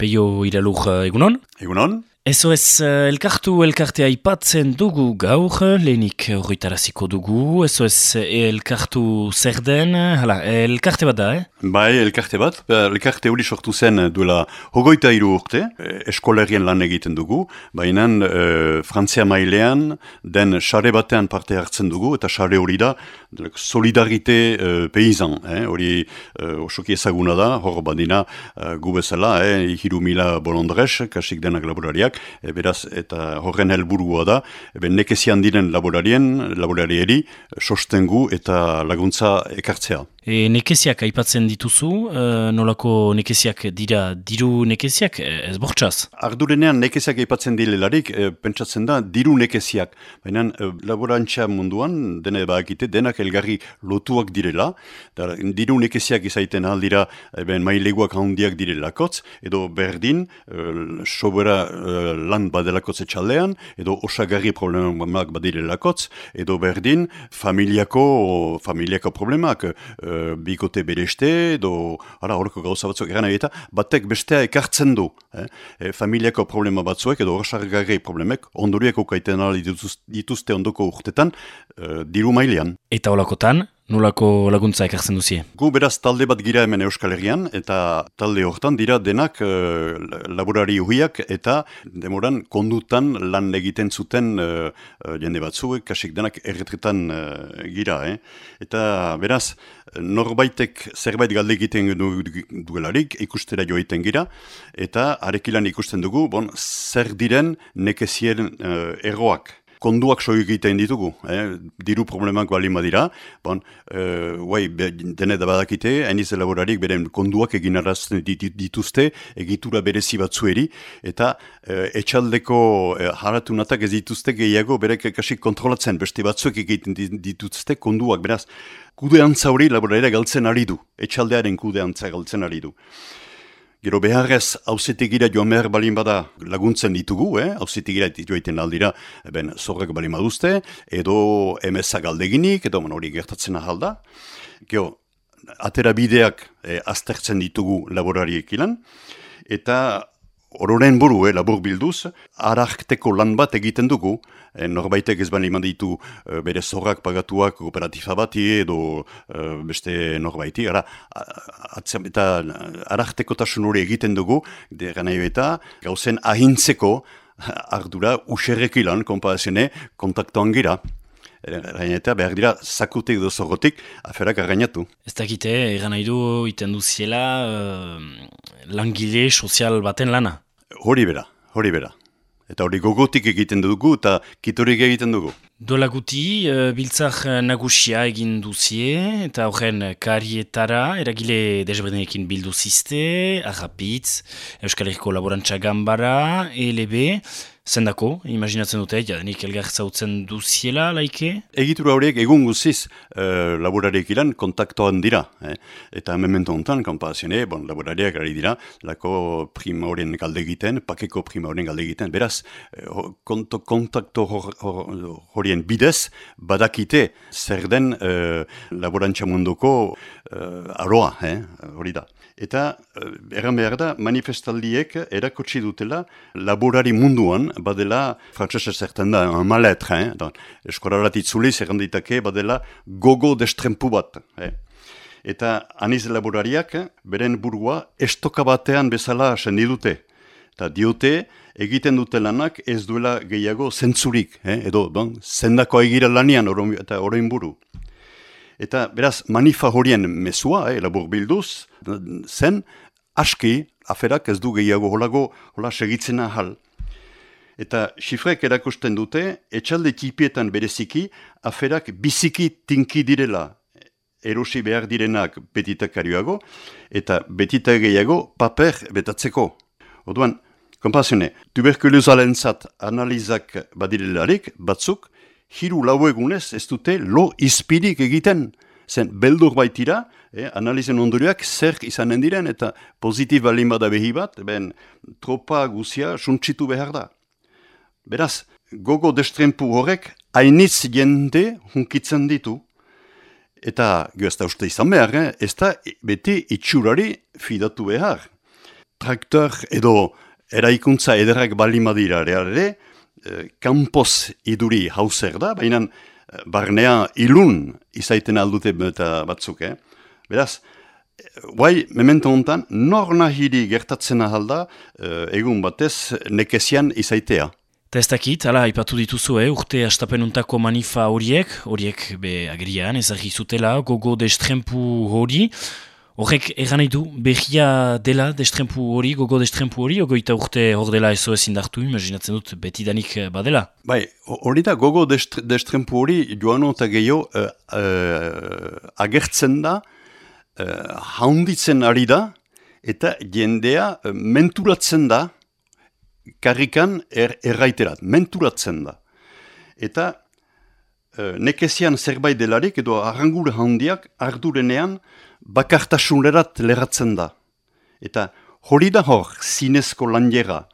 Peio iralur egunon? Egunon? SOS uh, elkartu elkartea aipatzen dugu gaur, lehenik horretaraziko dugu. SOS elkartu zer den, hala, elkarte bat da, eh? Bai, elkarte bat. Elkarte hori sortu zen duela hogoita iru urte, eskolerien lan egiten dugu, baina uh, frantzia mailean den xare batean parte hartzen dugu, eta xare hori da solidarite uh, peizan, eh? hori uh, osoki ezaguna da, hor badina uh, gu bezala, eh? hiru mila bolondrez, kasik denak laborariak, e, beraz, eta horren helburua da, e, nekezian diren laborarien, laborarieri, sostengu eta laguntza ekartzea. E, nekeziak aipatzen dituzu, e, nolako nekeziak dira diru nekeziak, e, ez bortxaz? Ardurenean nekeziak aipatzen dilelarik, e, pentsatzen da, diru nekeziak. Baina e, laborantza munduan, dena bakite, denak elgarri lotuak direla, da, diru nekeziak izaiten aldira, ben maileguak handiak direlakotz, edo berdin, e, sobera e, lan badelakotz etxaldean, edo osagarri problemak badirelakotz, edo berdin, familiako, familiako problemak, e, bikote bereste, edo ara, horreko gauza batzuk eran eta batek bestea ekartzen du. Eh? E, familiako problema batzuek, edo horsargarri problemek, ondoriak ukaiten dituzte ondoko urtetan, e, diru mailean. Eta holakotan, Nolako laguntza ekartzen duzie? Gu beraz talde bat gira hemen Euskal Herrian, eta talde hortan dira denak uh, laborari uhiak eta demoran kondutan lan egiten zuten uh, jende batzuek, kasik denak erretretan uh, gira. Eh? Eta beraz, norbaitek zerbait galde egiten du, duelarik, ikustera joiten gira, eta arekilan ikusten dugu, bon, zer diren nekezien uh, erroak konduak soik egiten ditugu, eh? diru problemak bali madira, bon, uh, guai, dene da badakite, hainiz elaborarik beren konduak egin arrazten dituzte, egitura berezi batzueri, eta uh, etxaldeko uh, haratu natak ez dituzte gehiago, berek kasik kontrolatzen, beste batzuek egiten dituzte konduak, beraz, kudeantza hori laborariak galtzen ari du, etxaldearen kudeantza galtzen ari du. Gero beharrez hauzetegira joan behar balin bada laguntzen ditugu, eh? hauzetegira joaiten aldira ben zorrak balin baduzte, edo emezak aldeginik, edo man hori gertatzen ahalda. Gero, atera bideak eh, aztertzen ditugu laborariek ilan, eta Ororen buru, eh, labur bilduz, arakteko lan bat egiten dugu, norbaitek ez bani iman ditu eh, bere zorrak pagatuak kooperatifa bati edo eh, beste norbaiti, ara, atzem, eta arakteko tasun hori egiten dugu, gana eta gauzen ahintzeko ardura userrek ilan, komparazene, kontaktuan gira. Gaineta, behar dira, sakutik edo zorrotik, aferak argainatu. Ez dakite, egan nahi du, iten duziela, uh, langile sozial baten lana? Hori bera, hori bera. Eta hori gogotik egiten dugu eta kitorik egiten dugu. Dola guti, uh, biltzak nagusia egin duzie, eta horren karietara, eragile desberdinekin bildu ziste, Arrapitz, Euskal Herriko Laborantza Gambara, ELB, Zendako, imaginatzen dute, ja, nik elgar zautzen duziela, laike? Egitura horiek egun guziz uh, laborariek ilan kontaktoan dira. Eh? Eta memento honetan, kompazione, bon, laborariak ari dira, lako prima horien galde egiten, pakeko prima horien galde egiten. Beraz, uh, kontakto horien bidez, badakite zer den uh, laborantza munduko uh, aroa, eh? hori da. Eta, erran behar da, manifestaldiek erakotsi dutela laborari munduan, badela, frantzese zertan da, un maletre, eh? eskorarat itzuliz, erranditake, badela gogo destrempu bat. Eh? Eta aniz laborariak, beren burua, estoka batean bezala sendi dute. Eta diote, egiten dute lanak ez duela gehiago zentzurik, eh? edo, don, zendako egira lanian eta oroin buru. Eta beraz, manifa horien mesua, eh, labur bilduz, zen, aski, aferak ez du gehiago holago, hola segitzen ahal. Eta xifrek erakusten dute, etxalde tipietan bereziki, aferak biziki tinki direla erosi behar direnak betitakariago, eta betita gehiago paper betatzeko. Oduan, kompazione, tuberkulozalen zat analizak badirelarik, batzuk, hiru lau egunez ez dute lo izpirik egiten, zen beldur baitira, eh, analizen ondorioak zer izanen diren, eta pozitif balin bada behi bat, ben tropa guzia suntsitu behar da. Beraz, gogo destrempu horrek hainitz jende hunkitzen ditu. Eta, da uste izan behar, eh? ez da beti itxurari fidatu behar. traktor edo eraikuntza ederrak balimadira ere, e, kanpoz iduri hauzer da, baina barnea ilun izaiten aldute batzuk, eh? Beraz, Guai, memento hontan, nor nahiri gertatzen ahalda, egun batez, nekezian izaitea. Dakit, ala, ipatu dituzu, eh, urte astapenuntako manifa horiek, horiek be agerian, ezagizutela, gogo destrempu hori, horrek egan nahi du, behia dela destrempu hori, gogo destrempu hori, ogoita urte hor dela ezo ezin dartu, imaginatzen dut, betidanik eh, badela. Bai, hori da, gogo destrempu hori, joan eta gehiago, uh, uh, agertzen da, uh, haunditzen ari da, eta jendea uh, menturatzen da, karrikan er, erraiterat, menturatzen da. Eta e, nekezian zerbait delarik edo arrangur handiak ardurenean bakartasunerat leratzen da. Eta hori da hor zinezko lanjera,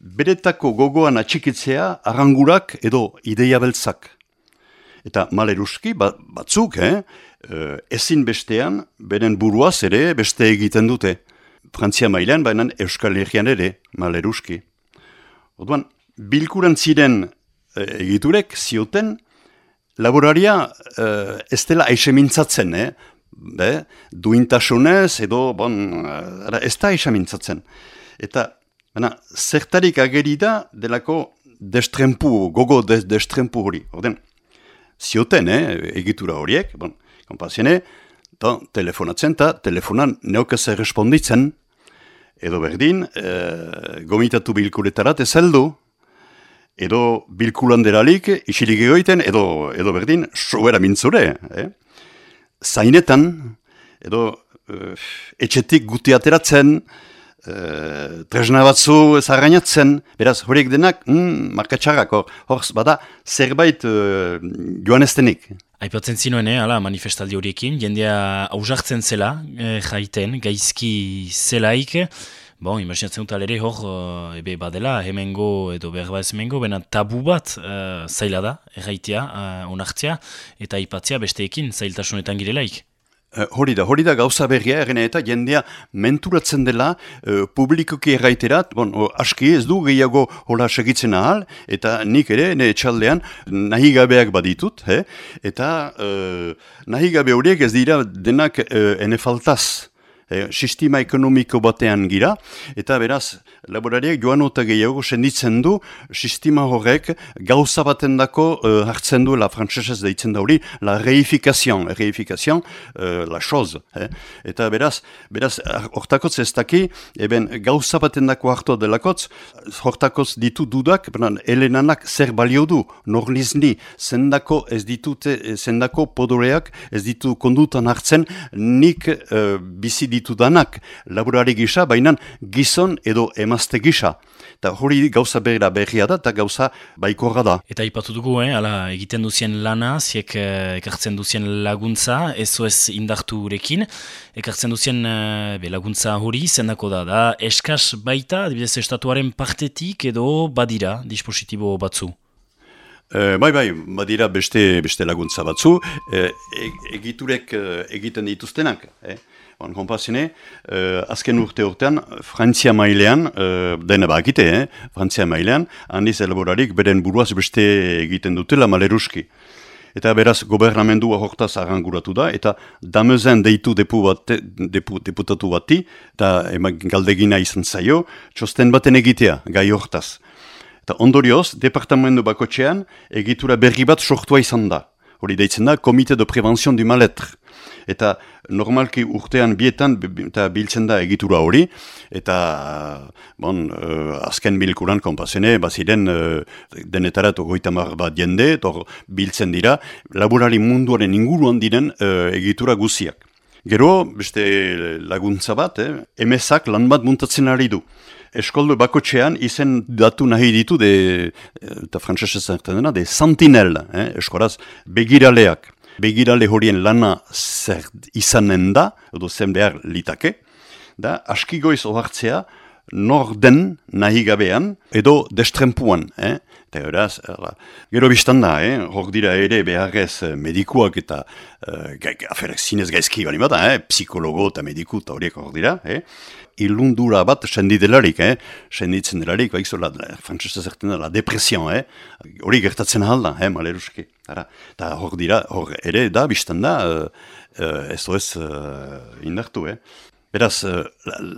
beretako gogoan atxikitzea arrangurak edo ideia beltzak. Eta maleruski, ba, batzuk, eh, e, ezin bestean, beren buruaz ere beste egiten dute. Frantzia mailean, baina Euskal Herrian ere, maleruski. Oduan, bilkuran ziren e, egiturek zioten, laboraria e, ez dela aixe mintzatzen, eh? Be, duintasunez edo, bon, ara, ez da aixe mintzatzen. Eta, bena, zertarik ageri da delako destrempu, gogo de, destrempu hori. Orden, zioten, eh, egitura horiek, bon, kompaziene, telefonatzen eta telefonan neokaz responditzen, edo berdin, e, gomitatu bilkuretarat ez heldu, edo bilkulan deralik, isilik egoiten, edo, edo berdin, sobera mintzure. Eh? Zainetan, edo e, etxetik guti ateratzen, e, tresna batzu zarrainatzen, beraz horiek denak, mm, markatxarrak, hor, bada, zerbait e, joan eztenik. Aipatzen zinuen, eh, ala, manifestaldi horiekin, jendea ausartzen zela, eh, jaiten, gaizki zelaik, bon, imaginatzen dut alere hor, uh, ebe badela, hemengo edo berba ez hemengo, bena tabu bat uh, zaila da, erraitea, onartzea, eta aipatzea besteekin zailtasunetan girelaik. Uh, hori da, hori da gauza berria errena eta jendea menturatzen dela uh, publikoki erraiterat, bon, aski ez du gehiago hola segitzen ahal, eta nik ere, ne etxaldean, nahi gabeak baditut, he? eta uh, nahi gabe horiek ez dira denak uh, ene faltaz, e, sistema ekonomiko batean gira, eta beraz, laborariak joan eta gehiago senditzen du, sistema horrek gauza baten dako uh, hartzen du, la frantzesez deitzen da hori, la reifikazioan, reifikazioan, uh, la choz. Eh? Eta beraz, beraz, hortakotz ez daki, eben gauza baten dako hartu delakotz, hortakotz ditu dudak, benan, elenanak zer balio du, norlizni, zendako ez ditute, zendako podoreak ez ditu kondutan hartzen, nik uh, bizi ditudanak laborari gisa, baina gizon edo emazte gisa. Eta hori gauza berra berria da, eta gauza baikorra da. Eta ipatu dugu, eh, ala, egiten duzien lana, ziek eh, ekartzen duzien laguntza, ez indartu urekin, ekartzen duzien eh, laguntza hori, zendako da, da, eskas baita, dibidez estatuaren partetik edo badira dispositibo batzu. E, bai, bai, badira beste, beste laguntza batzu, e, egiturek egiten dituztenak. Eh? Bon, kompazine, uh, azken urte urtean, Frantzia mailean, uh, dena bakite, eh? Frantzia mailean, handiz elaborarik beren buruaz beste egiten dutela maleruski. Eta beraz, gobernamendua hortaz arranguratu da, eta damezen deitu depu bat, depu, deputatu bati, eta galdegina izan zaio, txosten baten egitea, gai hortaz. Eta ondorioz, departamentu bakotxean, egitura berri bat sortua izan da. Hori deitzen da, Komite de Prevention du Maletr eta normalki urtean bietan eta biltzen da egitura hori, eta bon, uh, azken bilkuran konpazene, baziren uh, denetarat ogoitamar bat jende, tor biltzen dira, laborari munduaren inguruan diren uh, egitura guziak. Gero, beste laguntza bat, eh, emezak lan bat muntatzen ari du. Eskoldo bakotxean izen datu nahi ditu de, eta frantzese zertan dena, de sentinel, eh, eskoraz, begiraleak begirale horien lana zer izanen da, edo zen behar litake, da, aski goiz ohartzea, nor den nahi gabean edo destrempuan. Eh? Eta eraz, gero biztan da, eh? hor dira ere beharrez eh, medikuak eta uh, aferak zinez gaizki bani bat, eh? psikologo eta mediku eta horiek hor dira. Eh? Ilundura bat sendidelarik, eh? senditzen delarik, baik zo, frantzesta zerten la depresion, eh? hori gertatzen halda, eh? maleruski. Eta hor dira, hor ere da, biztan da, uh, ez ez uh, indartu, eh? Beraz, uh,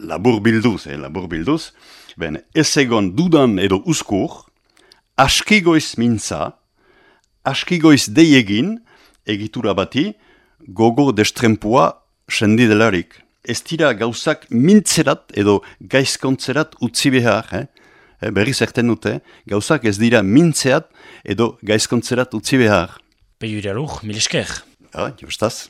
labur bilduz, eh, labur bilduz, ben, ez egon dudan edo uskur, askigoiz mintza, askigoiz deiegin, egitura bati, gogo destrempua sendi delarik. Ez dira gauzak mintzerat edo gaizkontzerat utzi behar, eh? eh berri zerten dute, gauzak ez dira mintzeat edo gaizkontzerat utzi behar. Peiu iralur, mil esker. Ja, justaz.